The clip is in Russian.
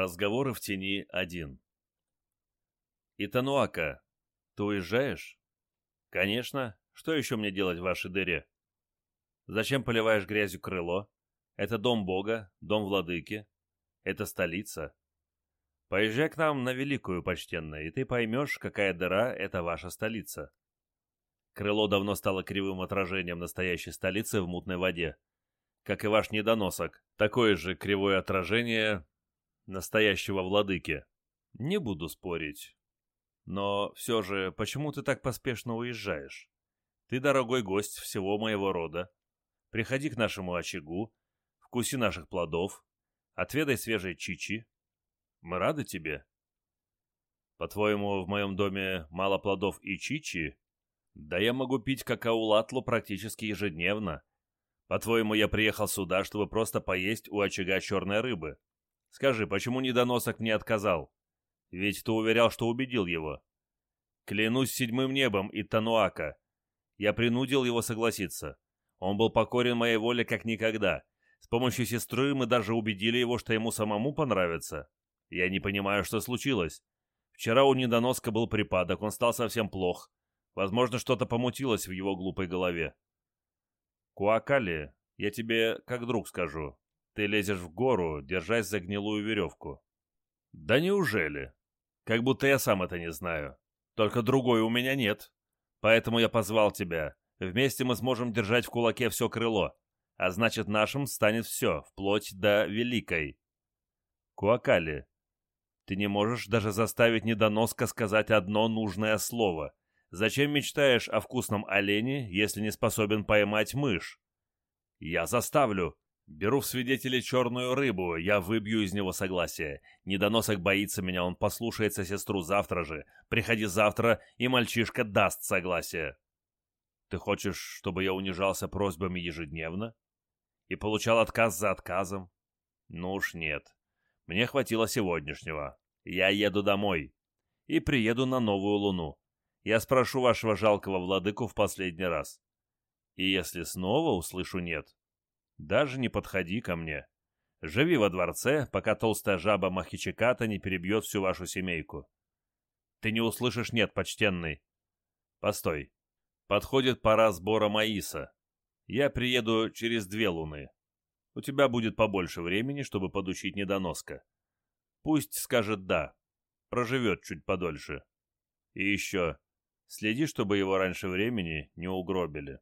Разговоры в тени один. Итануака, ты уезжаешь? Конечно. Что еще мне делать в вашей дыре? Зачем поливаешь грязью крыло? Это дом Бога, дом владыки. Это столица. Поезжай к нам на Великую, почтенная, и ты поймешь, какая дыра — это ваша столица. Крыло давно стало кривым отражением настоящей столицы в мутной воде. Как и ваш недоносок, такое же кривое отражение настоящего владыки. Не буду спорить. Но все же, почему ты так поспешно уезжаешь? Ты дорогой гость всего моего рода. Приходи к нашему очагу, вкуси наших плодов, отведай свежей чичи. Мы рады тебе. По-твоему, в моем доме мало плодов и чичи? Да я могу пить какао-латлу практически ежедневно. По-твоему, я приехал сюда, чтобы просто поесть у очага черной рыбы? Скажи, почему недоносок мне отказал? Ведь ты уверял, что убедил его. Клянусь седьмым небом и Тануака. Я принудил его согласиться. Он был покорен моей воле как никогда. С помощью сестры мы даже убедили его, что ему самому понравится. Я не понимаю, что случилось. Вчера у недоноска был припадок, он стал совсем плох. Возможно, что-то помутилось в его глупой голове. Куакали, я тебе как друг скажу. Ты лезешь в гору, держась за гнилую веревку. Да неужели? Как будто я сам это не знаю. Только другой у меня нет. Поэтому я позвал тебя. Вместе мы сможем держать в кулаке все крыло. А значит, нашим станет все, вплоть до великой. Куакали, ты не можешь даже заставить недоноска сказать одно нужное слово. Зачем мечтаешь о вкусном олене, если не способен поймать мышь? Я заставлю, Беру в свидетели черную рыбу, я выбью из него согласие. Недоносок боится меня, он послушается сестру завтра же. Приходи завтра, и мальчишка даст согласие. Ты хочешь, чтобы я унижался просьбами ежедневно? И получал отказ за отказом? Ну уж нет. Мне хватило сегодняшнего. Я еду домой. И приеду на новую луну. Я спрошу вашего жалкого владыку в последний раз. И если снова услышу «нет», даже не подходи ко мне. Живи во дворце, пока толстая жаба Махичиката не перебьет всю вашу семейку. Ты не услышишь «нет», почтенный. Постой. Подходит пора сбора маиса. Я приеду через две луны. У тебя будет побольше времени, чтобы подучить недоноска. Пусть скажет «да». Проживет чуть подольше. И еще, следи, чтобы его раньше времени не угробили.